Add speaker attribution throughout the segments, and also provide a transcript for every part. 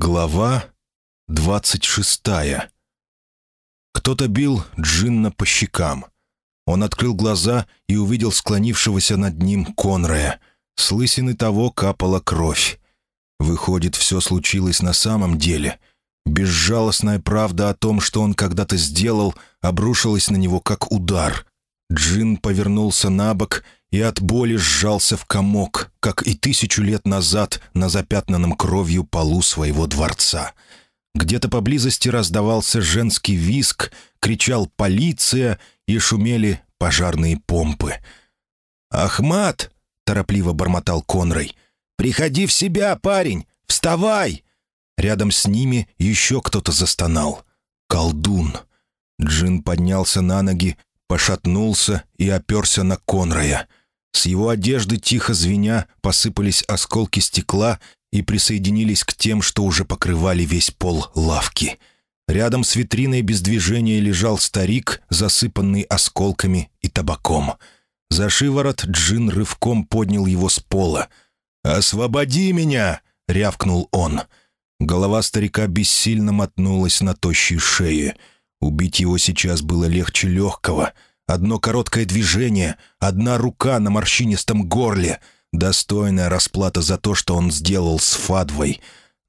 Speaker 1: Глава двадцать шестая. Кто-то бил Джинна по щекам. Он открыл глаза и увидел склонившегося над ним Конрая. С лысины того капала кровь. Выходит, все случилось на самом деле. Безжалостная правда о том, что он когда-то сделал, обрушилась на него как удар. Джин повернулся на бок и от боли сжался в комок, как и тысячу лет назад на запятнанном кровью полу своего дворца. Где-то поблизости раздавался женский виск, кричал «Полиция!» и шумели пожарные помпы. «Ахмат!» — торопливо бормотал Конрой. «Приходи в себя, парень! Вставай!» Рядом с ними еще кто-то застонал. «Колдун!» Джин поднялся на ноги, пошатнулся и оперся на Конрая — с его одежды, тихо звеня, посыпались осколки стекла и присоединились к тем, что уже покрывали весь пол лавки. Рядом с витриной без движения лежал старик, засыпанный осколками и табаком. За шиворот Джин рывком поднял его с пола. «Освободи меня!» — рявкнул он. Голова старика бессильно мотнулась на тощей шее. Убить его сейчас было легче легкого — Одно короткое движение, одна рука на морщинистом горле. Достойная расплата за то, что он сделал с Фадвой.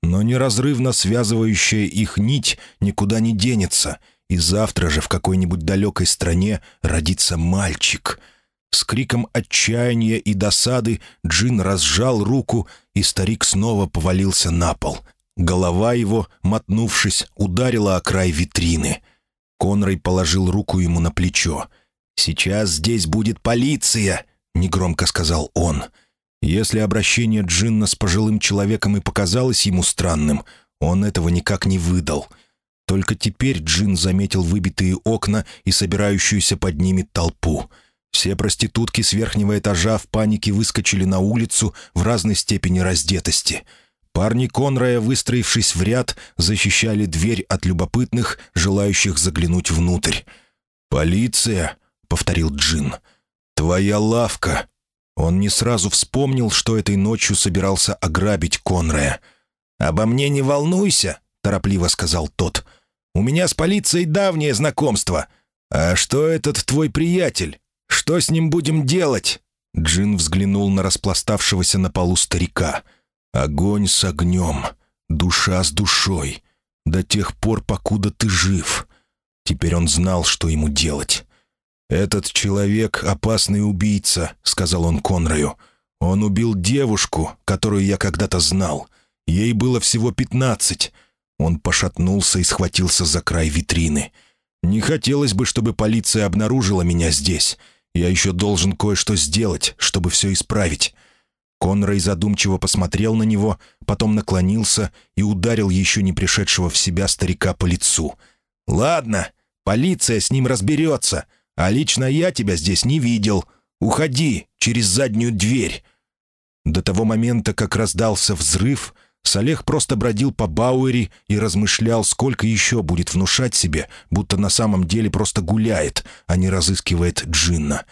Speaker 1: Но неразрывно связывающая их нить никуда не денется, и завтра же в какой-нибудь далекой стране родится мальчик. С криком отчаяния и досады Джин разжал руку, и старик снова повалился на пол. Голова его, мотнувшись, ударила о край витрины. Конрой положил руку ему на плечо — «Сейчас здесь будет полиция», — негромко сказал он. Если обращение Джинна с пожилым человеком и показалось ему странным, он этого никак не выдал. Только теперь Джин заметил выбитые окна и собирающуюся под ними толпу. Все проститутки с верхнего этажа в панике выскочили на улицу в разной степени раздетости. Парни Конрая, выстроившись в ряд, защищали дверь от любопытных, желающих заглянуть внутрь. «Полиция!» — повторил Джин. «Твоя лавка!» Он не сразу вспомнил, что этой ночью собирался ограбить Конрая. «Обо мне не волнуйся», — торопливо сказал тот. «У меня с полицией давнее знакомство. А что этот твой приятель? Что с ним будем делать?» Джин взглянул на распластавшегося на полу старика. «Огонь с огнем, душа с душой. До тех пор, покуда ты жив». Теперь он знал, что ему делать. «Этот человек — опасный убийца», — сказал он Конраю. «Он убил девушку, которую я когда-то знал. Ей было всего пятнадцать». Он пошатнулся и схватился за край витрины. «Не хотелось бы, чтобы полиция обнаружила меня здесь. Я еще должен кое-что сделать, чтобы все исправить». Конрай задумчиво посмотрел на него, потом наклонился и ударил еще не пришедшего в себя старика по лицу. «Ладно, полиция с ним разберется», а лично я тебя здесь не видел. Уходи через заднюю дверь». До того момента, как раздался взрыв, Салех просто бродил по Бауэри и размышлял, сколько еще будет внушать себе, будто на самом деле просто гуляет, а не разыскивает Джинна.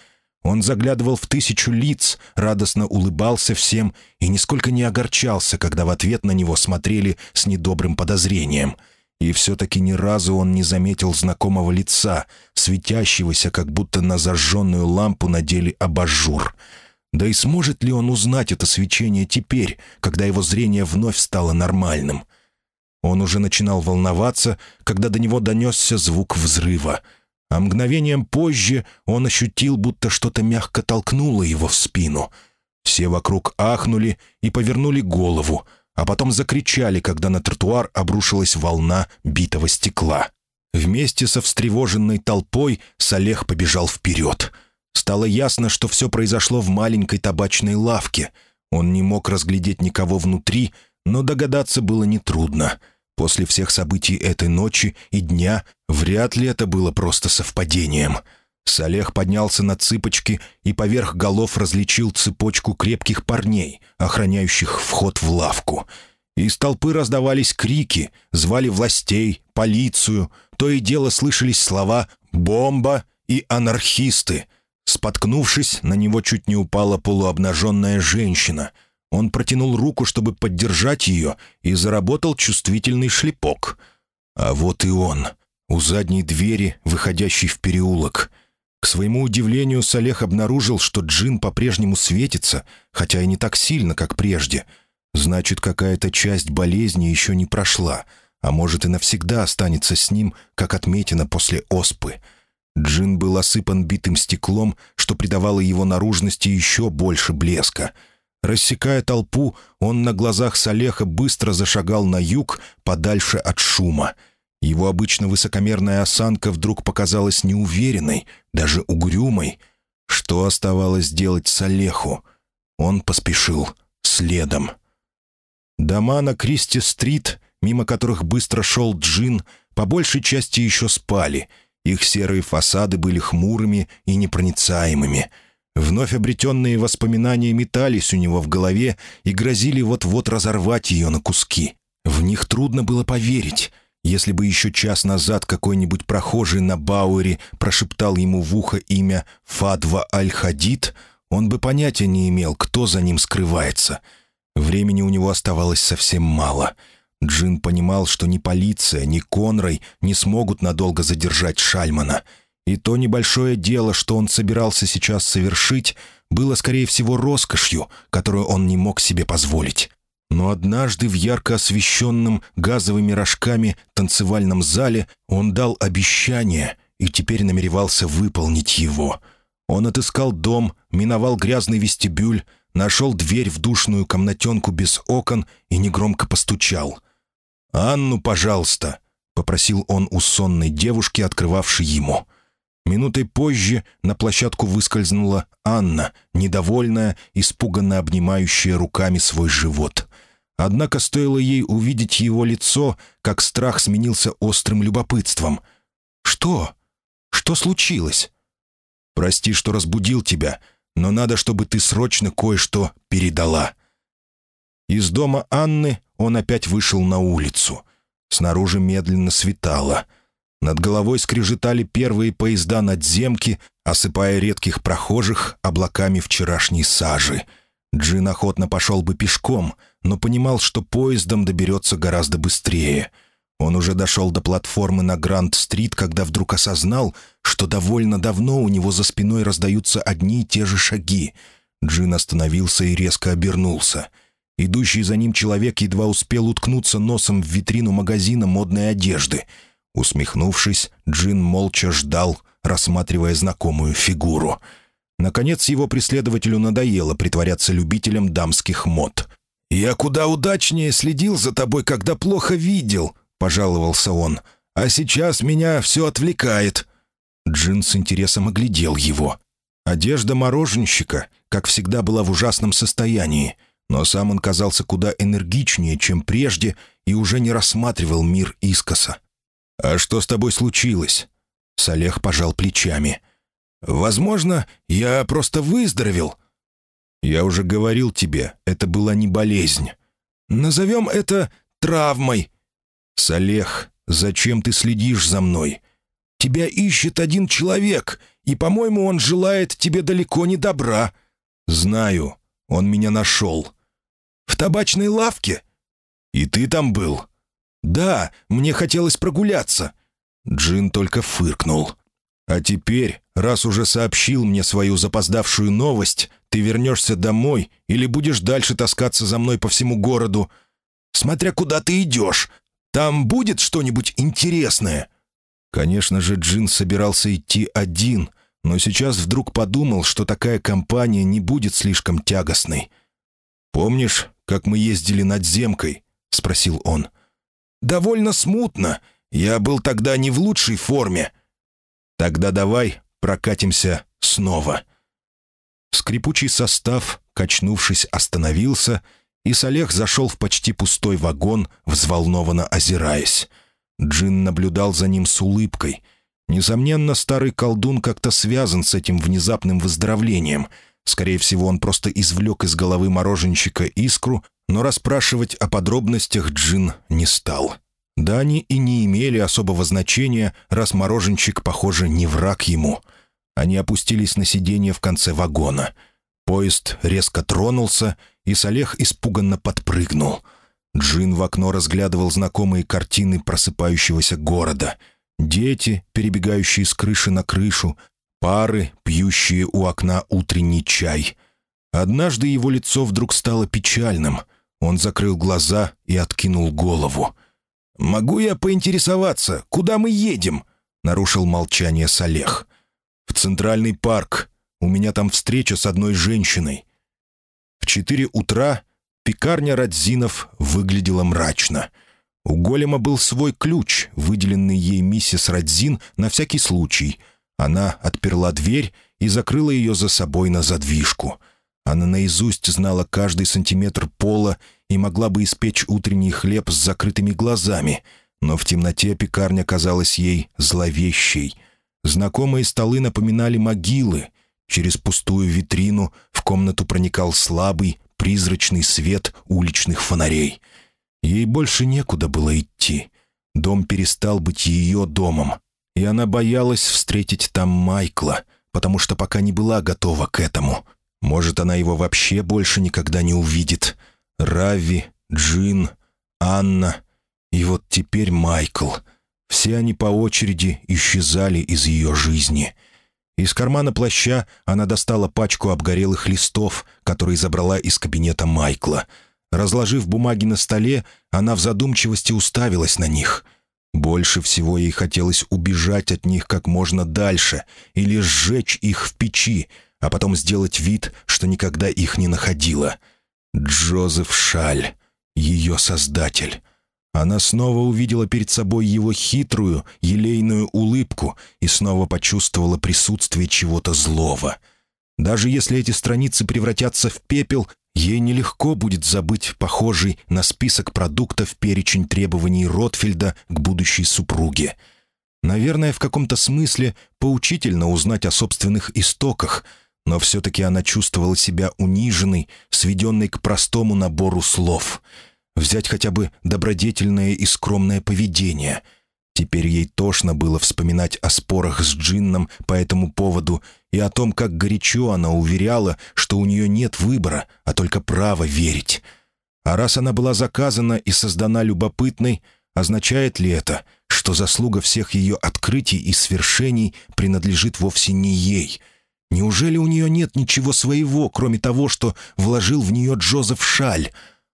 Speaker 1: Он заглядывал в тысячу лиц, радостно улыбался всем и нисколько не огорчался, когда в ответ на него смотрели с недобрым подозрением — и все-таки ни разу он не заметил знакомого лица, светящегося, как будто на зажженную лампу надели абажур. Да и сможет ли он узнать это свечение теперь, когда его зрение вновь стало нормальным? Он уже начинал волноваться, когда до него донесся звук взрыва. А мгновением позже он ощутил, будто что-то мягко толкнуло его в спину. Все вокруг ахнули и повернули голову — а потом закричали, когда на тротуар обрушилась волна битого стекла. Вместе со встревоженной толпой Салех побежал вперед. Стало ясно, что все произошло в маленькой табачной лавке. Он не мог разглядеть никого внутри, но догадаться было нетрудно. После всех событий этой ночи и дня вряд ли это было просто совпадением — Салех поднялся на цыпочки и поверх голов различил цепочку крепких парней, охраняющих вход в лавку. Из толпы раздавались крики, звали властей, полицию. То и дело слышались слова «бомба» и «анархисты». Споткнувшись, на него чуть не упала полуобнаженная женщина. Он протянул руку, чтобы поддержать ее, и заработал чувствительный шлепок. А вот и он, у задней двери, выходящей в переулок. К своему удивлению, Салех обнаружил, что Джин по-прежнему светится, хотя и не так сильно, как прежде. Значит, какая-то часть болезни еще не прошла, а может и навсегда останется с ним, как отметина после оспы. Джин был осыпан битым стеклом, что придавало его наружности еще больше блеска — Рассекая толпу, он на глазах Салеха быстро зашагал на юг, подальше от шума. Его обычно высокомерная осанка вдруг показалась неуверенной, даже угрюмой. Что оставалось делать Салеху? Он поспешил следом. Дома на Кристи-стрит, мимо которых быстро шел Джин, по большей части еще спали. Их серые фасады были хмурыми и непроницаемыми — Вновь обретенные воспоминания метались у него в голове и грозили вот-вот разорвать ее на куски. В них трудно было поверить. Если бы еще час назад какой-нибудь прохожий на Бауэре прошептал ему в ухо имя Фадва Аль-Хадид, он бы понятия не имел, кто за ним скрывается. Времени у него оставалось совсем мало. Джин понимал, что ни полиция, ни Конрой не смогут надолго задержать Шальмана — и то небольшое дело, что он собирался сейчас совершить, было, скорее всего, роскошью, которую он не мог себе позволить. Но однажды в ярко освещенном газовыми рожками танцевальном зале он дал обещание и теперь намеревался выполнить его. Он отыскал дом, миновал грязный вестибюль, нашел дверь в душную комнатенку без окон и негромко постучал. «Анну, пожалуйста», — попросил он у сонной девушки, открывавшей ему. Минутой позже на площадку выскользнула Анна, недовольная, испуганно обнимающая руками свой живот. Однако стоило ей увидеть его лицо, как страх сменился острым любопытством. «Что? Что случилось?» «Прости, что разбудил тебя, но надо, чтобы ты срочно кое-что передала». Из дома Анны он опять вышел на улицу. Снаружи медленно светало — над головой скрежетали первые поезда надземки, осыпая редких прохожих облаками вчерашней сажи. Джин охотно пошел бы пешком, но понимал, что поездом доберется гораздо быстрее. Он уже дошел до платформы на Гранд-стрит, когда вдруг осознал, что довольно давно у него за спиной раздаются одни и те же шаги. Джин остановился и резко обернулся. Идущий за ним человек едва успел уткнуться носом в витрину магазина модной одежды — Усмехнувшись, Джин молча ждал, рассматривая знакомую фигуру. Наконец его преследователю надоело притворяться любителем дамских мод. «Я куда удачнее следил за тобой, когда плохо видел», — пожаловался он. «А сейчас меня все отвлекает». Джин с интересом оглядел его. Одежда мороженщика, как всегда, была в ужасном состоянии, но сам он казался куда энергичнее, чем прежде, и уже не рассматривал мир искоса. «А что с тобой случилось?» Салех пожал плечами. «Возможно, я просто выздоровел». «Я уже говорил тебе, это была не болезнь. Назовем это травмой». «Салех, зачем ты следишь за мной?» «Тебя ищет один человек, и, по-моему, он желает тебе далеко не добра». «Знаю, он меня нашел». «В табачной лавке?» «И ты там был?» «Да, мне хотелось прогуляться». Джин только фыркнул. «А теперь, раз уже сообщил мне свою запоздавшую новость, ты вернешься домой или будешь дальше таскаться за мной по всему городу? Смотря куда ты идешь, там будет что-нибудь интересное?» Конечно же, Джин собирался идти один, но сейчас вдруг подумал, что такая компания не будет слишком тягостной. «Помнишь, как мы ездили над Земкой?» — спросил он довольно смутно. Я был тогда не в лучшей форме. Тогда давай прокатимся снова». Скрипучий состав, качнувшись, остановился, и Салех зашел в почти пустой вагон, взволнованно озираясь. Джин наблюдал за ним с улыбкой. Несомненно, старый колдун как-то связан с этим внезапным выздоровлением. Скорее всего, он просто извлек из головы мороженщика искру, но расспрашивать о подробностях Джин не стал. Да они и не имели особого значения, раз мороженщик, похоже, не враг ему. Они опустились на сиденье в конце вагона. Поезд резко тронулся, и Салех испуганно подпрыгнул. Джин в окно разглядывал знакомые картины просыпающегося города. Дети, перебегающие с крыши на крышу, пары, пьющие у окна утренний чай. Однажды его лицо вдруг стало печальным. Он закрыл глаза и откинул голову. «Могу я поинтересоваться, куда мы едем?» — нарушил молчание Салех. «В Центральный парк. У меня там встреча с одной женщиной». В четыре утра пекарня Радзинов выглядела мрачно. У голема был свой ключ, выделенный ей миссис Радзин на всякий случай. Она отперла дверь и закрыла ее за собой на задвижку. Она наизусть знала каждый сантиметр пола и могла бы испечь утренний хлеб с закрытыми глазами, но в темноте пекарня казалась ей зловещей. Знакомые столы напоминали могилы. Через пустую витрину в комнату проникал слабый, призрачный свет уличных фонарей. Ей больше некуда было идти. Дом перестал быть ее домом, и она боялась встретить там Майкла, потому что пока не была готова к этому. Может, она его вообще больше никогда не увидит. Рави, Джин, Анна и вот теперь Майкл. Все они по очереди исчезали из ее жизни. Из кармана плаща она достала пачку обгорелых листов, которые забрала из кабинета Майкла. Разложив бумаги на столе, она в задумчивости уставилась на них. Больше всего ей хотелось убежать от них как можно дальше или сжечь их в печи, а потом сделать вид, что никогда их не находила. Джозеф Шаль, ее создатель. Она снова увидела перед собой его хитрую, елейную улыбку и снова почувствовала присутствие чего-то злого. Даже если эти страницы превратятся в пепел, ей нелегко будет забыть похожий на список продуктов перечень требований Ротфельда к будущей супруге. Наверное, в каком-то смысле поучительно узнать о собственных истоках — но все-таки она чувствовала себя униженной, сведенной к простому набору слов. Взять хотя бы добродетельное и скромное поведение. Теперь ей тошно было вспоминать о спорах с Джинном по этому поводу и о том, как горячо она уверяла, что у нее нет выбора, а только право верить. А раз она была заказана и создана любопытной, означает ли это, что заслуга всех ее открытий и свершений принадлежит вовсе не ей — Неужели у нее нет ничего своего, кроме того, что вложил в нее Джозеф Шаль?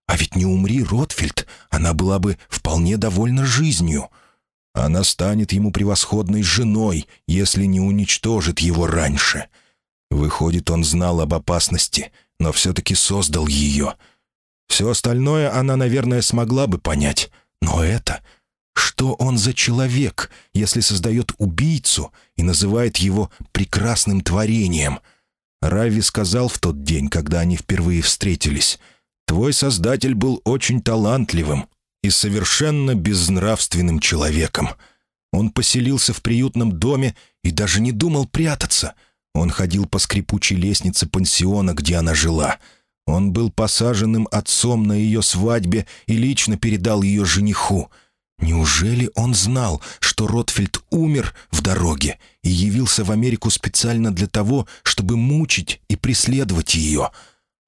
Speaker 1: А ведь не умри, Ротфельд, она была бы вполне довольна жизнью. Она станет ему превосходной женой, если не уничтожит его раньше. Выходит, он знал об опасности, но все-таки создал ее. Все остальное она, наверное, смогла бы понять. Но это что он за человек, если создает убийцу и называет его прекрасным творением? Рави сказал в тот день, когда они впервые встретились, «Твой создатель был очень талантливым и совершенно безнравственным человеком. Он поселился в приютном доме и даже не думал прятаться. Он ходил по скрипучей лестнице пансиона, где она жила». Он был посаженным отцом на ее свадьбе и лично передал ее жениху — Неужели он знал, что Ротфельд умер в дороге и явился в Америку специально для того, чтобы мучить и преследовать ее?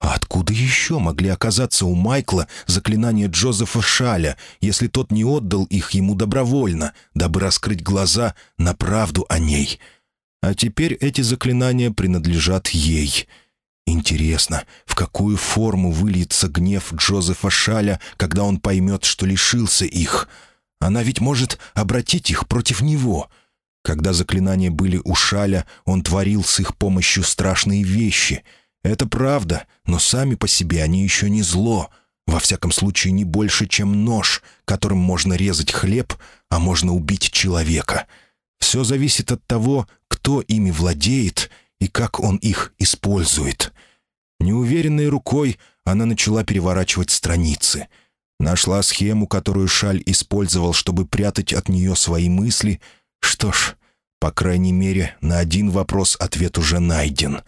Speaker 1: А откуда еще могли оказаться у Майкла заклинания Джозефа Шаля, если тот не отдал их ему добровольно, дабы раскрыть глаза на правду о ней? А теперь эти заклинания принадлежат ей. Интересно, в какую форму выльется гнев Джозефа Шаля, когда он поймет, что лишился их?» Она ведь может обратить их против него. Когда заклинания были у Шаля, он творил с их помощью страшные вещи. Это правда, но сами по себе они еще не зло. Во всяком случае, не больше, чем нож, которым можно резать хлеб, а можно убить человека. Все зависит от того, кто ими владеет и как он их использует. Неуверенной рукой она начала переворачивать страницы — Нашла схему, которую Шаль использовал, чтобы прятать от нее свои мысли. Что ж, по крайней мере, на один вопрос ответ уже найден.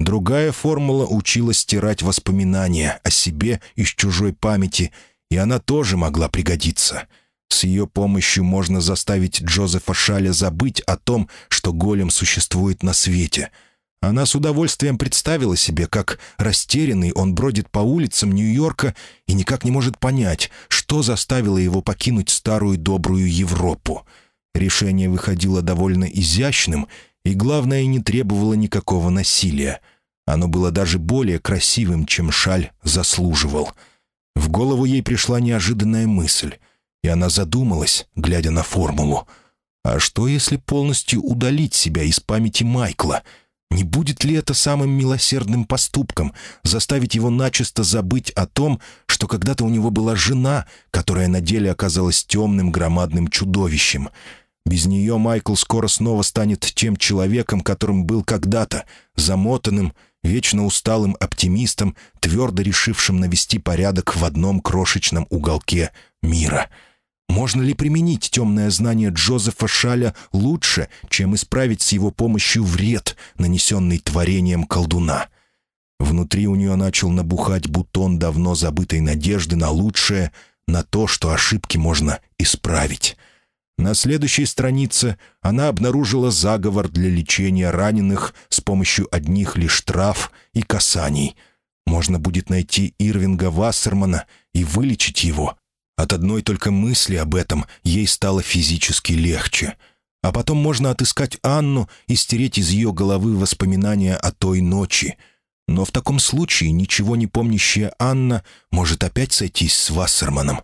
Speaker 1: Другая формула учила стирать воспоминания о себе из чужой памяти, и она тоже могла пригодиться. С ее помощью можно заставить Джозефа Шаля забыть о том, что голем существует на свете. Она с удовольствием представила себе, как растерянный он бродит по улицам Нью-Йорка и никак не может понять, что заставило его покинуть старую добрую Европу. Решение выходило довольно изящным и, главное, не требовало никакого насилия. Оно было даже более красивым, чем шаль заслуживал. В голову ей пришла неожиданная мысль, и она задумалась, глядя на формулу. «А что, если полностью удалить себя из памяти Майкла?» — не будет ли это самым милосердным поступком — заставить его начисто забыть о том, что когда-то у него была жена, которая на деле оказалась темным громадным чудовищем? Без нее Майкл скоро снова станет тем человеком, которым был когда-то, замотанным, вечно усталым оптимистом, твердо решившим навести порядок в одном крошечном уголке мира — можно ли применить темное знание Джозефа Шаля лучше, чем исправить с его помощью вред, нанесенный творением колдуна? Внутри у нее начал набухать бутон давно забытой надежды на лучшее, на то, что ошибки можно исправить. На следующей странице она обнаружила заговор для лечения раненых с помощью одних лишь трав и касаний. Можно будет найти Ирвинга Вассермана и вылечить его, от одной только мысли об этом ей стало физически легче. А потом можно отыскать Анну и стереть из ее головы воспоминания о той ночи. Но в таком случае ничего не помнящая Анна может опять сойтись с Вассерманом.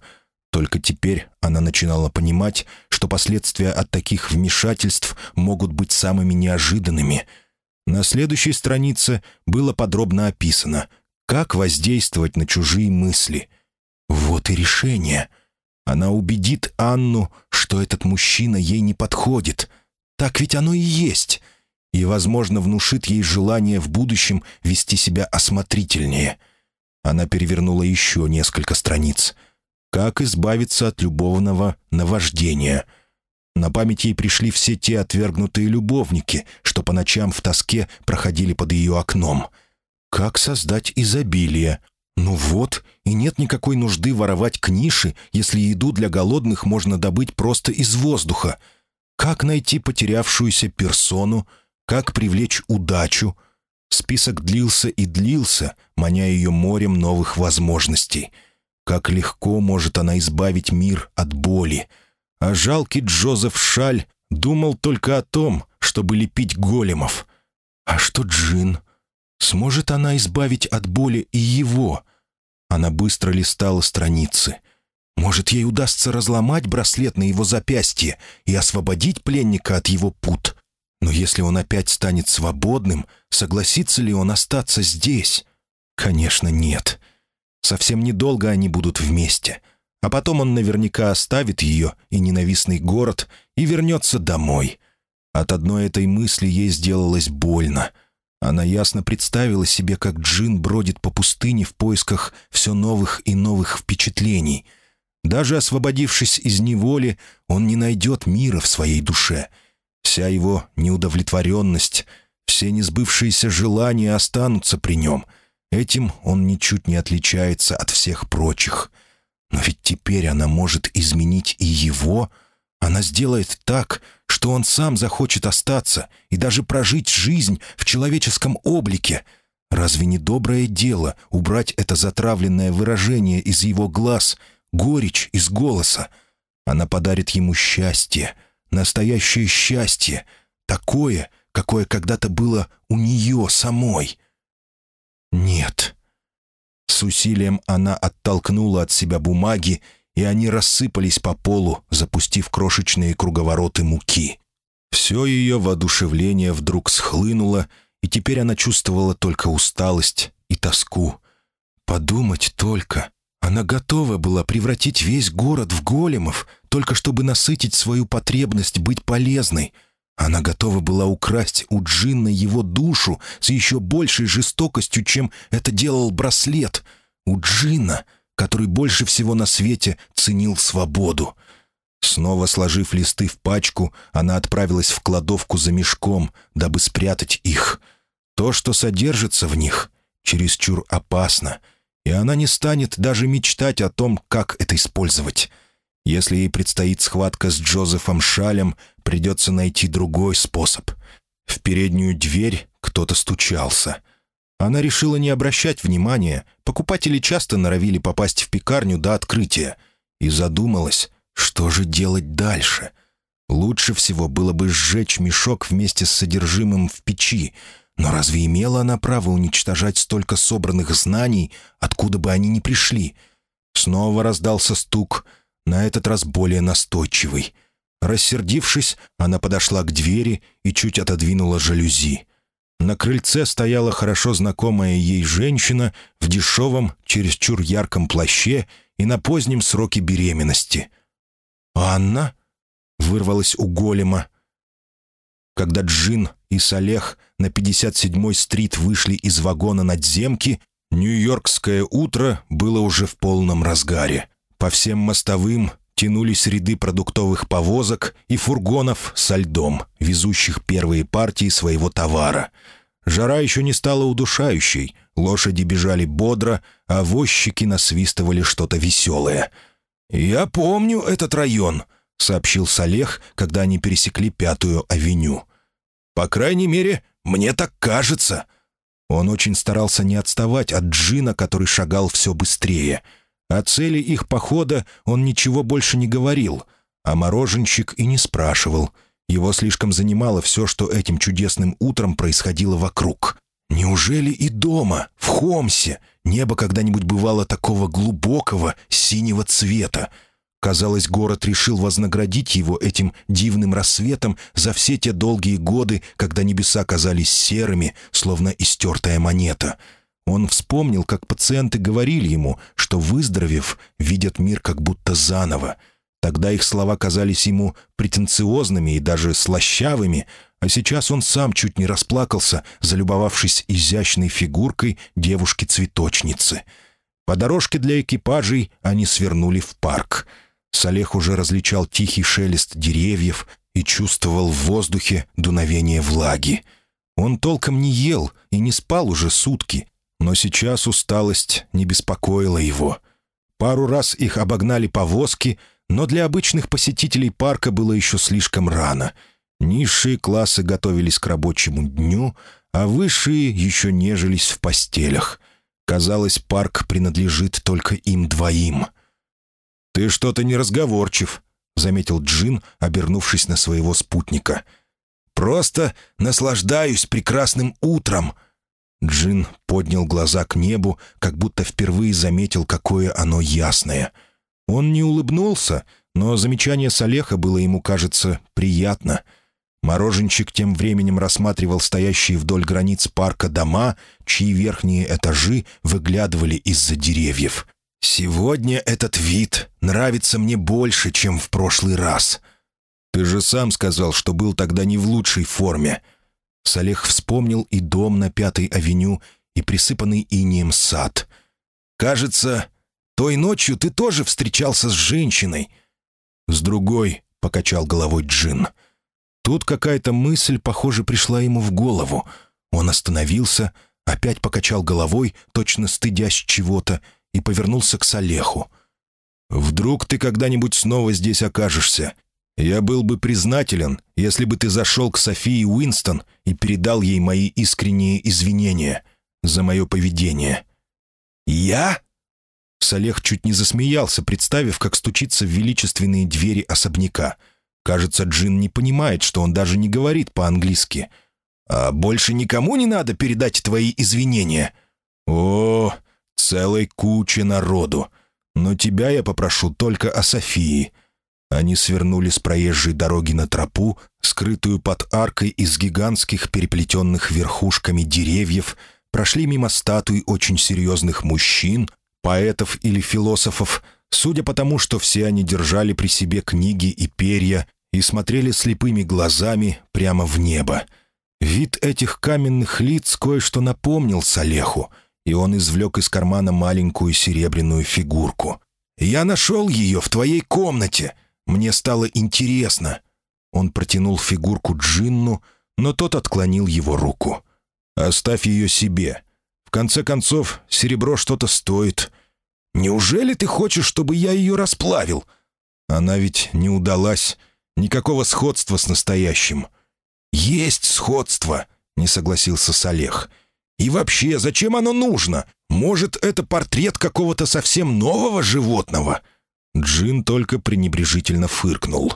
Speaker 1: Только теперь она начинала понимать, что последствия от таких вмешательств могут быть самыми неожиданными. На следующей странице было подробно описано, как воздействовать на чужие мысли — вот и решение. Она убедит Анну, что этот мужчина ей не подходит. Так ведь оно и есть. И, возможно, внушит ей желание в будущем вести себя осмотрительнее. Она перевернула еще несколько страниц. Как избавиться от любовного наваждения? На память ей пришли все те отвергнутые любовники, что по ночам в тоске проходили под ее окном. Как создать изобилие? Ну вот, и нет никакой нужды воровать книши, если еду для голодных можно добыть просто из воздуха. Как найти потерявшуюся персону? Как привлечь удачу? Список длился и длился, маня ее морем новых возможностей. Как легко может она избавить мир от боли. А жалкий Джозеф Шаль думал только о том, чтобы лепить големов. А что Джин? Сможет она избавить от боли и его? Она быстро листала страницы. Может, ей удастся разломать браслет на его запястье и освободить пленника от его пут. Но если он опять станет свободным, согласится ли он остаться здесь? Конечно, нет. Совсем недолго они будут вместе. А потом он наверняка оставит ее и ненавистный город и вернется домой. От одной этой мысли ей сделалось больно — она ясно представила себе, как Джин бродит по пустыне в поисках все новых и новых впечатлений. Даже освободившись из неволи, он не найдет мира в своей душе. Вся его неудовлетворенность, все несбывшиеся желания останутся при нем. Этим он ничуть не отличается от всех прочих. Но ведь теперь она может изменить и его — она сделает так, что он сам захочет остаться и даже прожить жизнь в человеческом облике. Разве не доброе дело убрать это затравленное выражение из его глаз, горечь из голоса? Она подарит ему счастье, настоящее счастье, такое, какое когда-то было у нее самой. Нет. С усилием она оттолкнула от себя бумаги и они рассыпались по полу, запустив крошечные круговороты муки. Все ее воодушевление вдруг схлынуло, и теперь она чувствовала только усталость и тоску. Подумать только. Она готова была превратить весь город в големов, только чтобы насытить свою потребность быть полезной. Она готова была украсть у Джинна его душу с еще большей жестокостью, чем это делал браслет. У Джинна — который больше всего на свете ценил свободу. Снова сложив листы в пачку, она отправилась в кладовку за мешком, дабы спрятать их. То, что содержится в них, чересчур опасно, и она не станет даже мечтать о том, как это использовать. Если ей предстоит схватка с Джозефом Шалем, придется найти другой способ. В переднюю дверь кто-то стучался. Она решила не обращать внимания, покупатели часто норовили попасть в пекарню до открытия, и задумалась, что же делать дальше. Лучше всего было бы сжечь мешок вместе с содержимым в печи, но разве имела она право уничтожать столько собранных знаний, откуда бы они ни пришли? Снова раздался стук, на этот раз более настойчивый. Рассердившись, она подошла к двери и чуть отодвинула жалюзи. На крыльце стояла хорошо знакомая ей женщина в дешевом, чересчур ярком плаще и на позднем сроке беременности. «Анна?» — вырвалась у голема. Когда Джин и Салех на 57-й стрит вышли из вагона надземки, нью-йоркское утро было уже в полном разгаре. По всем мостовым тянулись ряды продуктовых повозок и фургонов со льдом, везущих первые партии своего товара. Жара еще не стала удушающей, лошади бежали бодро, а возчики насвистывали что-то веселое. «Я помню этот район», — сообщил Салех, когда они пересекли Пятую авеню. «По крайней мере, мне так кажется». Он очень старался не отставать от Джина, который шагал все быстрее — о цели их похода он ничего больше не говорил, а мороженщик и не спрашивал. Его слишком занимало все, что этим чудесным утром происходило вокруг. Неужели и дома, в Хомсе, небо когда-нибудь бывало такого глубокого синего цвета? Казалось, город решил вознаградить его этим дивным рассветом за все те долгие годы, когда небеса казались серыми, словно истертая монета — он вспомнил, как пациенты говорили ему, что, выздоровев, видят мир как будто заново. Тогда их слова казались ему претенциозными и даже слащавыми, а сейчас он сам чуть не расплакался, залюбовавшись изящной фигуркой девушки-цветочницы. По дорожке для экипажей они свернули в парк. Салех уже различал тихий шелест деревьев и чувствовал в воздухе дуновение влаги. Он толком не ел и не спал уже сутки, но сейчас усталость не беспокоила его. Пару раз их обогнали повозки, но для обычных посетителей парка было еще слишком рано. Низшие классы готовились к рабочему дню, а высшие еще нежились в постелях. Казалось, парк принадлежит только им двоим. «Ты что-то неразговорчив», — заметил Джин, обернувшись на своего спутника. «Просто наслаждаюсь прекрасным утром», Джин поднял глаза к небу, как будто впервые заметил, какое оно ясное. Он не улыбнулся, но замечание Салеха было ему, кажется, приятно. Мороженщик тем временем рассматривал стоящие вдоль границ парка дома, чьи верхние этажи выглядывали из-за деревьев. «Сегодня этот вид нравится мне больше, чем в прошлый раз. Ты же сам сказал, что был тогда не в лучшей форме». Салех вспомнил и дом на Пятой авеню, и присыпанный инием сад. «Кажется, той ночью ты тоже встречался с женщиной». «С другой», — покачал головой Джин. Тут какая-то мысль, похоже, пришла ему в голову. Он остановился, опять покачал головой, точно стыдясь чего-то, и повернулся к Салеху. «Вдруг ты когда-нибудь снова здесь окажешься, я был бы признателен, если бы ты зашел к Софии Уинстон и передал ей мои искренние извинения за мое поведение». «Я?» Салех чуть не засмеялся, представив, как стучится в величественные двери особняка. Кажется, Джин не понимает, что он даже не говорит по-английски. «А больше никому не надо передать твои извинения?» «О, целой куче народу. Но тебя я попрошу только о Софии». Они свернули с проезжей дороги на тропу, скрытую под аркой из гигантских переплетенных верхушками деревьев, прошли мимо статуй очень серьезных мужчин, поэтов или философов, судя по тому, что все они держали при себе книги и перья и смотрели слепыми глазами прямо в небо. Вид этих каменных лиц кое-что напомнил Салеху, и он извлек из кармана маленькую серебряную фигурку. «Я нашел ее в твоей комнате!» Мне стало интересно. Он протянул фигурку Джинну, но тот отклонил его руку. «Оставь ее себе. В конце концов, серебро что-то стоит. Неужели ты хочешь, чтобы я ее расплавил? Она ведь не удалась. Никакого сходства с настоящим». «Есть сходство», — не согласился Салех. «И вообще, зачем оно нужно? Может, это портрет какого-то совсем нового животного?» Джин только пренебрежительно фыркнул.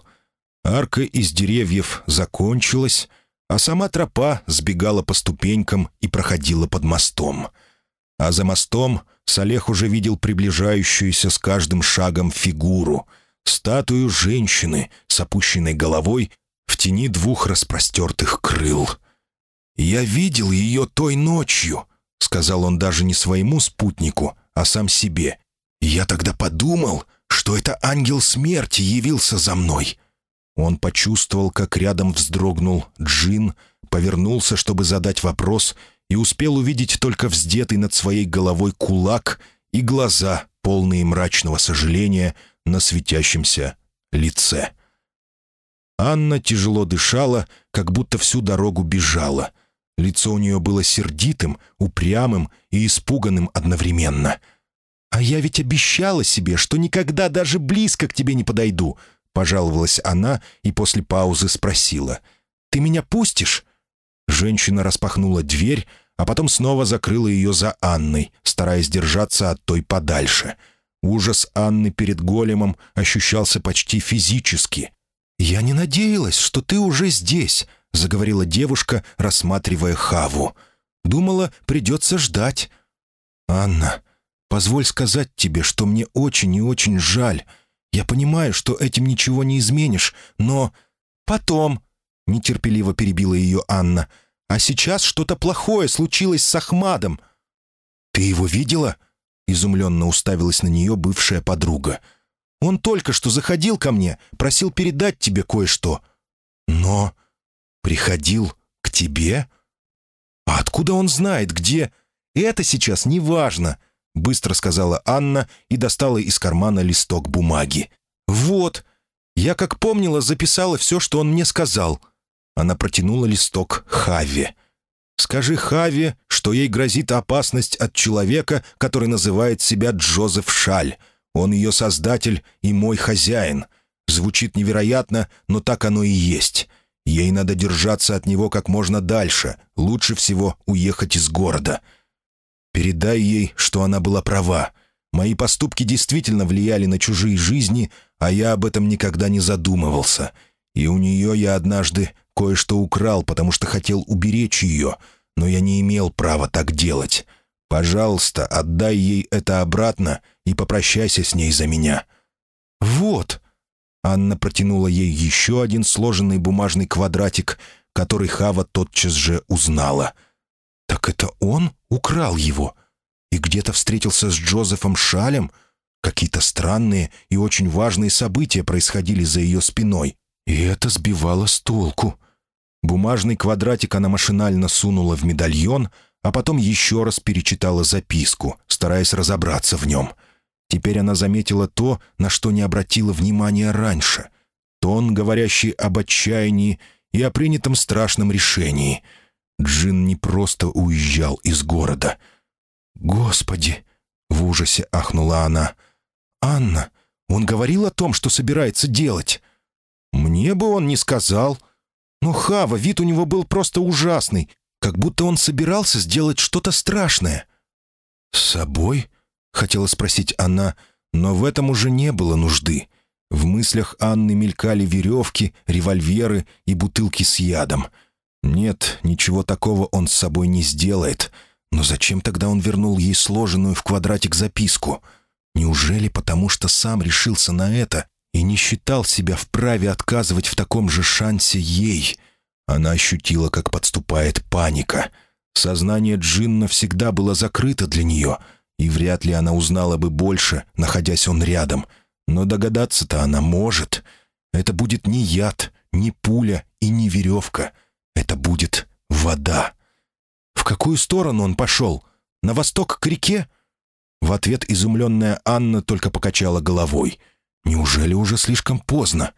Speaker 1: Арка из деревьев закончилась, а сама тропа сбегала по ступенькам и проходила под мостом. А за мостом Салех уже видел приближающуюся с каждым шагом фигуру — статую женщины с опущенной головой в тени двух распростертых крыл. «Я видел ее той ночью», — сказал он даже не своему спутнику, а сам себе. «Я тогда подумал, что это ангел смерти явился за мной». Он почувствовал, как рядом вздрогнул Джин, повернулся, чтобы задать вопрос, и успел увидеть только вздетый над своей головой кулак и глаза, полные мрачного сожаления, на светящемся лице. Анна тяжело дышала, как будто всю дорогу бежала. Лицо у нее было сердитым, упрямым и испуганным одновременно. «А я ведь обещала себе, что никогда даже близко к тебе не подойду», — пожаловалась она и после паузы спросила. «Ты меня пустишь?» Женщина распахнула дверь, а потом снова закрыла ее за Анной, стараясь держаться от той подальше. Ужас Анны перед големом ощущался почти физически. «Я не надеялась, что ты уже здесь», — заговорила девушка, рассматривая Хаву. «Думала, придется ждать». «Анна, позволь сказать тебе, что мне очень и очень жаль. Я понимаю, что этим ничего не изменишь, но...» «Потом», — нетерпеливо перебила ее Анна, — а сейчас что-то плохое случилось с Ахмадом». «Ты его видела?» — изумленно уставилась на нее бывшая подруга. «Он только что заходил ко мне, просил передать тебе кое-что». «Но приходил к тебе?» «А откуда он знает, где?» «Это сейчас не важно», — быстро сказала Анна и достала из кармана листок бумаги. «Вот, я, как помнила, записала все, что он мне сказал». Она протянула листок Хаве. «Скажи Хаве, что ей грозит опасность от человека, который называет себя Джозеф Шаль. Он ее создатель и мой хозяин. Звучит невероятно, но так оно и есть. Ей надо держаться от него как можно дальше. Лучше всего уехать из города. Передай ей, что она была права. Мои поступки действительно влияли на чужие жизни, а я об этом никогда не задумывался. И у нее я однажды Кое-что украл, потому что хотел уберечь ее, но я не имел права так делать. Пожалуйста, отдай ей это обратно и попрощайся с ней за меня». «Вот!» Анна протянула ей еще один сложенный бумажный квадратик, который Хава тотчас же узнала. «Так это он украл его? И где-то встретился с Джозефом Шалем?» Какие-то странные и очень важные события происходили за ее спиной. И это сбивало с толку. Бумажный квадратик она машинально сунула в медальон, а потом еще раз перечитала записку, стараясь разобраться в нем. Теперь она заметила то, на что не обратила внимания раньше. Тон, говорящий об отчаянии и о принятом страшном решении. Джин не просто уезжал из города. «Господи!» — в ужасе ахнула она. «Анна, он говорил о том, что собирается делать?» «Мне бы он не сказал», но Хава, вид у него был просто ужасный, как будто он собирался сделать что-то страшное. «С собой?» — хотела спросить она, но в этом уже не было нужды. В мыслях Анны мелькали веревки, револьверы и бутылки с ядом. Нет, ничего такого он с собой не сделает. Но зачем тогда он вернул ей сложенную в квадратик записку? Неужели потому, что сам решился на это и не считал себя вправе отказывать в таком же шансе ей. Она ощутила, как подступает паника. Сознание Джинна всегда было закрыто для нее, и вряд ли она узнала бы больше, находясь он рядом. Но догадаться-то она может. Это будет не яд, не пуля и не веревка. Это будет вода. В какую сторону он пошел? На восток к реке? В ответ изумленная Анна только покачала головой — Неужели уже слишком поздно?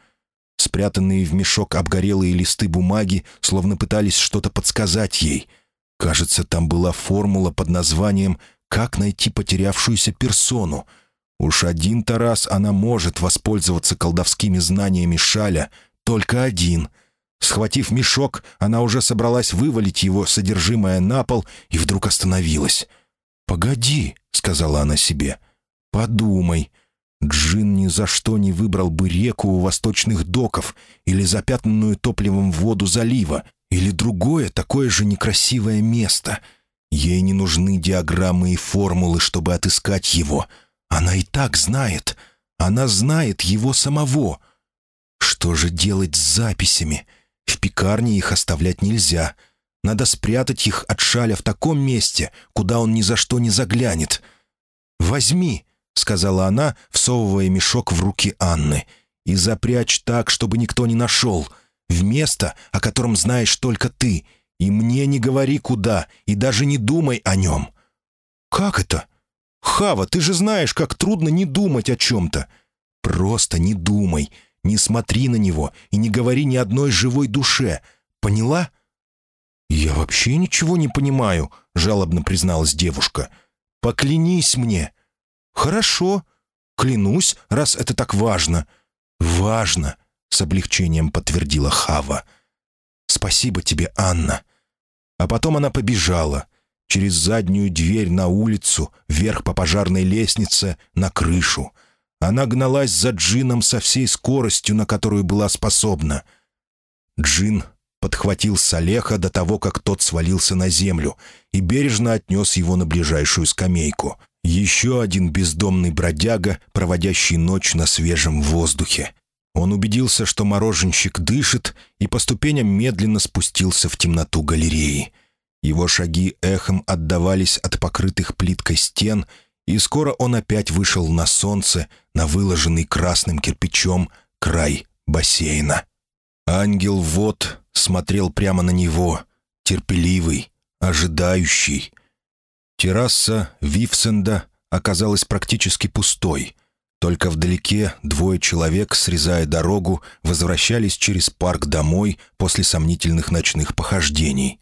Speaker 1: Спрятанные в мешок обгорелые листы бумаги словно пытались что-то подсказать ей. Кажется, там была формула под названием «Как найти потерявшуюся персону». Уж один-то раз она может воспользоваться колдовскими знаниями Шаля, только один. Схватив мешок, она уже собралась вывалить его содержимое на пол и вдруг остановилась. «Погоди», — сказала она себе, — «подумай». Джин ни за что не выбрал бы реку у восточных доков или запятнанную топливом воду залива, или другое такое же некрасивое место. Ей не нужны диаграммы и формулы, чтобы отыскать его. Она и так знает. Она знает его самого. Что же делать с записями? В пекарне их оставлять нельзя. Надо спрятать их от шаля в таком месте, куда он ни за что не заглянет. «Возьми», — сказала она, всовывая мешок в руки Анны, «и запрячь так, чтобы никто не нашел, в место, о котором знаешь только ты, и мне не говори куда, и даже не думай о нем». «Как это?» «Хава, ты же знаешь, как трудно не думать о чем-то». «Просто не думай, не смотри на него и не говори ни одной живой душе. Поняла?» «Я вообще ничего не понимаю», — жалобно призналась девушка. «Поклянись мне». «Хорошо. Клянусь, раз это так важно». «Важно», — с облегчением подтвердила Хава. «Спасибо тебе, Анна». А потом она побежала. Через заднюю дверь на улицу, вверх по пожарной лестнице, на крышу. Она гналась за Джином со всей скоростью, на которую была способна. Джин подхватил Салеха до того, как тот свалился на землю, и бережно отнес его на ближайшую скамейку. Еще один бездомный бродяга, проводящий ночь на свежем воздухе. Он убедился, что мороженщик дышит, и по ступеням медленно спустился в темноту галереи. Его шаги эхом отдавались от покрытых плиткой стен, и скоро он опять вышел на солнце, на выложенный красным кирпичом край бассейна. Ангел вот смотрел прямо на него, терпеливый, ожидающий — Терраса Вивсенда оказалась практически пустой. Только вдалеке двое человек, срезая дорогу, возвращались через парк домой после сомнительных ночных похождений.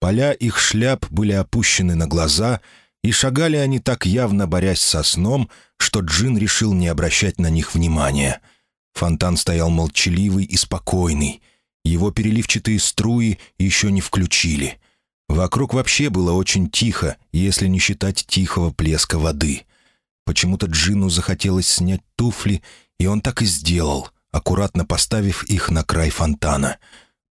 Speaker 1: Поля их шляп были опущены на глаза, и шагали они так явно борясь со сном, что Джин решил не обращать на них внимания. Фонтан стоял молчаливый и спокойный. Его переливчатые струи еще не включили — Вокруг вообще было очень тихо, если не считать тихого плеска воды. Почему-то Джину захотелось снять туфли, и он так и сделал, аккуратно поставив их на край фонтана.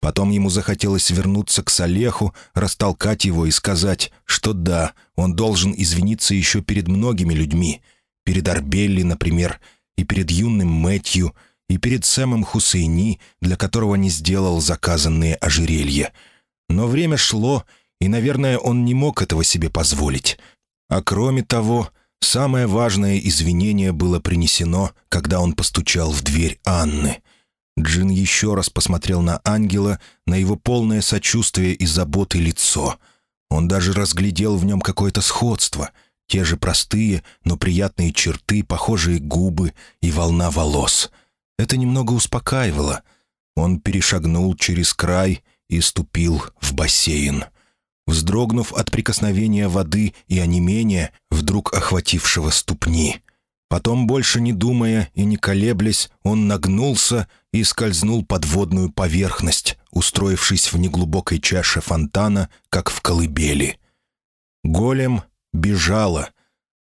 Speaker 1: Потом ему захотелось вернуться к Салеху, растолкать его и сказать, что да, он должен извиниться еще перед многими людьми. Перед Арбелли, например, и перед юным Мэтью, и перед Сэмом Хусейни, для которого не сделал заказанные ожерелья. Но время шло, и, наверное, он не мог этого себе позволить. А кроме того, самое важное извинение было принесено, когда он постучал в дверь Анны. Джин еще раз посмотрел на ангела, на его полное сочувствие и заботы лицо. Он даже разглядел в нем какое-то сходство, те же простые, но приятные черты, похожие губы и волна волос. Это немного успокаивало. Он перешагнул через край и ступил в бассейн вздрогнув от прикосновения воды и онемения, вдруг охватившего ступни. Потом, больше не думая и не колеблясь, он нагнулся и скользнул под водную поверхность, устроившись в неглубокой чаше фонтана, как в колыбели. Голем бежала.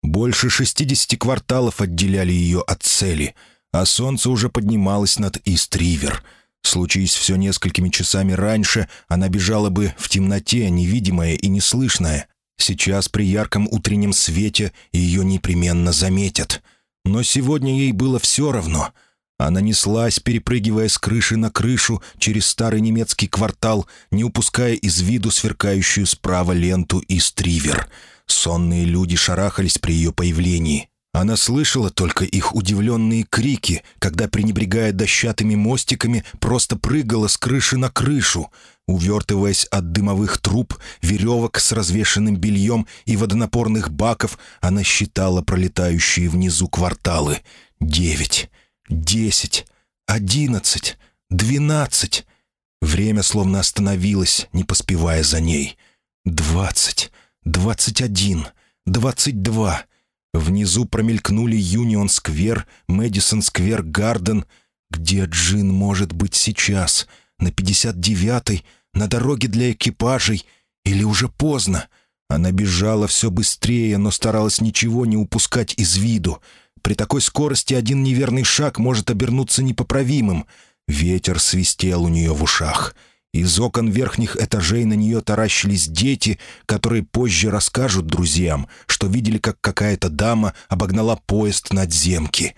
Speaker 1: Больше шестидесяти кварталов отделяли ее от цели, а солнце уже поднималось над Ист-Ривер — Случись все несколькими часами раньше, она бежала бы в темноте, невидимая и неслышная. Сейчас при ярком утреннем свете ее непременно заметят. Но сегодня ей было все равно. Она неслась, перепрыгивая с крыши на крышу через старый немецкий квартал, не упуская из виду сверкающую справа ленту и стривер. Сонные люди шарахались при ее появлении. Она слышала только их удивленные крики, когда, пренебрегая дощатыми мостиками, просто прыгала с крыши на крышу, увертываясь от дымовых труб, веревок с развешенным бельем и водонапорных баков, она считала пролетающие внизу кварталы. Девять, десять, одиннадцать, двенадцать. Время словно остановилось, не поспевая за ней. Двадцать, двадцать один, двадцать два — Внизу промелькнули Юнион-сквер, Мэдисон-сквер, Гарден. Где Джин может быть сейчас? На 59-й? На дороге для экипажей? Или уже поздно? Она бежала все быстрее, но старалась ничего не упускать из виду. При такой скорости один неверный шаг может обернуться непоправимым. Ветер свистел у нее в ушах. Из окон верхних этажей на нее таращились дети, которые позже расскажут друзьям, что видели, как какая-то дама обогнала поезд надземки.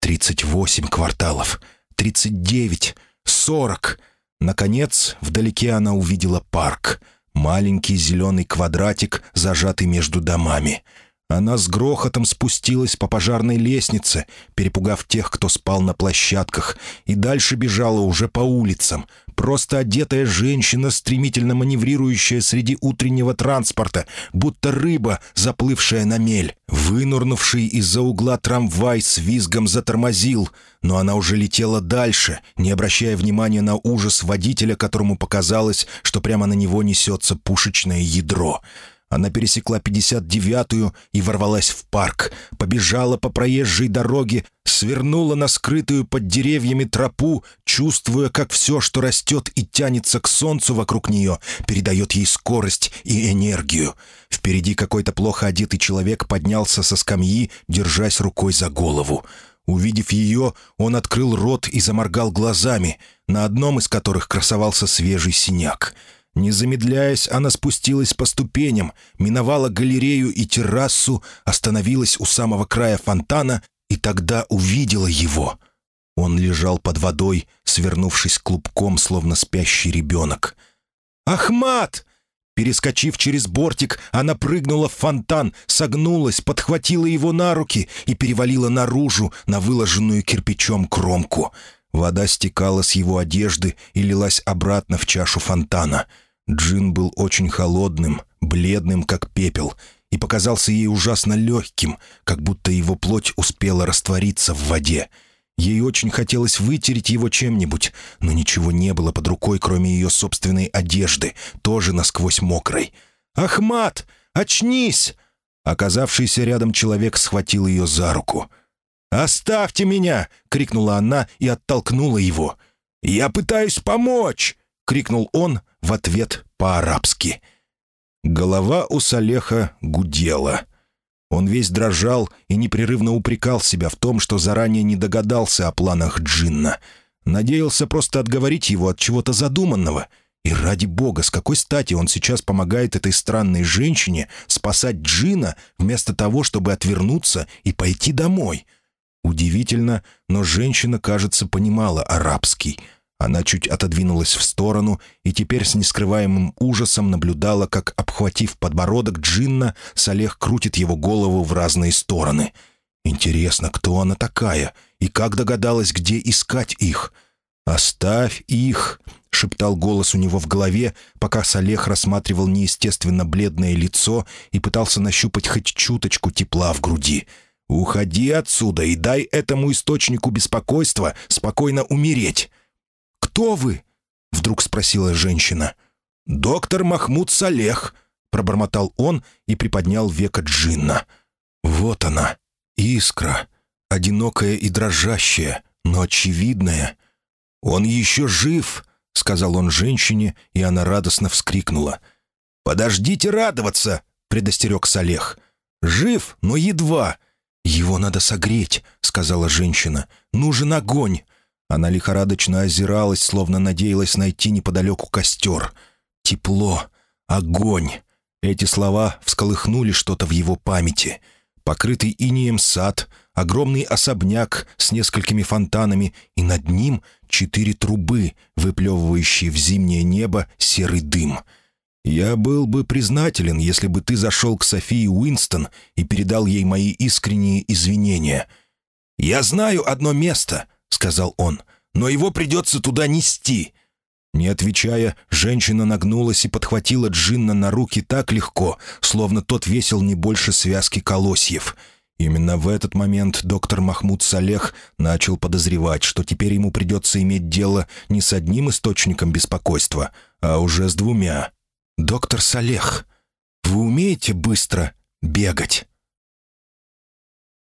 Speaker 1: Тридцать восемь кварталов, тридцать девять, сорок. Наконец, вдалеке она увидела парк. Маленький зеленый квадратик, зажатый между домами — она с грохотом спустилась по пожарной лестнице, перепугав тех, кто спал на площадках, и дальше бежала уже по улицам. Просто одетая женщина, стремительно маневрирующая среди утреннего транспорта, будто рыба, заплывшая на мель. Вынурнувший из-за угла трамвай с визгом затормозил, но она уже летела дальше, не обращая внимания на ужас водителя, которому показалось, что прямо на него несется пушечное ядро — она пересекла 59-ю и ворвалась в парк, побежала по проезжей дороге, свернула на скрытую под деревьями тропу, чувствуя, как все, что растет и тянется к солнцу вокруг нее, передает ей скорость и энергию. Впереди какой-то плохо одетый человек поднялся со скамьи, держась рукой за голову. Увидев ее, он открыл рот и заморгал глазами, на одном из которых красовался свежий синяк — не замедляясь, она спустилась по ступеням, миновала галерею и террасу, остановилась у самого края фонтана и тогда увидела его. Он лежал под водой, свернувшись клубком, словно спящий ребенок. «Ахмат!» Перескочив через бортик, она прыгнула в фонтан, согнулась, подхватила его на руки и перевалила наружу на выложенную кирпичом кромку. Вода стекала с его одежды и лилась обратно в чашу фонтана — Джин был очень холодным, бледным, как пепел, и показался ей ужасно легким, как будто его плоть успела раствориться в воде. Ей очень хотелось вытереть его чем-нибудь, но ничего не было под рукой, кроме ее собственной одежды, тоже насквозь мокрой. «Ахмат, очнись!» Оказавшийся рядом человек схватил ее за руку. «Оставьте меня!» — крикнула она и оттолкнула его. «Я пытаюсь помочь!» — крикнул он, в ответ по-арабски. Голова у Салеха гудела. Он весь дрожал и непрерывно упрекал себя в том, что заранее не догадался о планах Джинна. Надеялся просто отговорить его от чего-то задуманного. И ради бога, с какой стати он сейчас помогает этой странной женщине спасать Джина вместо того, чтобы отвернуться и пойти домой? Удивительно, но женщина, кажется, понимала арабский — она чуть отодвинулась в сторону и теперь с нескрываемым ужасом наблюдала, как, обхватив подбородок Джинна, Салех крутит его голову в разные стороны. «Интересно, кто она такая и как догадалась, где искать их?» «Оставь их!» — шептал голос у него в голове, пока Салех рассматривал неестественно бледное лицо и пытался нащупать хоть чуточку тепла в груди. «Уходи отсюда и дай этому источнику беспокойства спокойно умереть!» «Кто вы?» — вдруг спросила женщина. «Доктор Махмуд Салех», — пробормотал он и приподнял века Джинна. «Вот она, искра, одинокая и дрожащая, но очевидная. Он еще жив», — сказал он женщине, и она радостно вскрикнула. «Подождите радоваться!» — предостерег Салех. «Жив, но едва. Его надо согреть», — сказала женщина. «Нужен огонь. Она лихорадочно озиралась, словно надеялась найти неподалеку костер. «Тепло! Огонь!» Эти слова всколыхнули что-то в его памяти. Покрытый инеем сад, огромный особняк с несколькими фонтанами, и над ним четыре трубы, выплевывающие в зимнее небо серый дым. «Я был бы признателен, если бы ты зашел к Софии Уинстон и передал ей мои искренние извинения. Я знаю одно место», сказал он. «Но его придется туда нести». Не отвечая, женщина нагнулась и подхватила Джинна на руки так легко, словно тот весил не больше связки колосьев. Именно в этот момент доктор Махмуд Салех начал подозревать, что теперь ему придется иметь дело не с одним источником беспокойства, а уже с двумя. «Доктор Салех, вы умеете быстро бегать?»